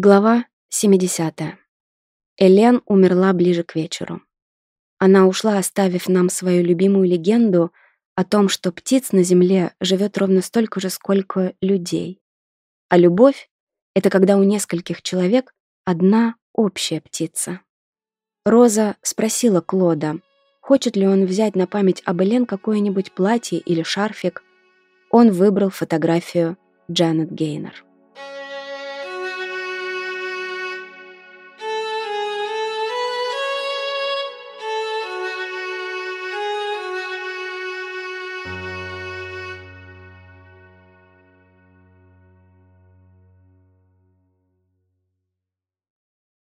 Глава 70. Элен умерла ближе к вечеру. Она ушла, оставив нам свою любимую легенду о том, что птиц на земле живет ровно столько же, сколько людей. А любовь — это когда у нескольких человек одна общая птица. Роза спросила Клода, хочет ли он взять на память об Элен какое-нибудь платье или шарфик. Он выбрал фотографию Джанет Гейнер.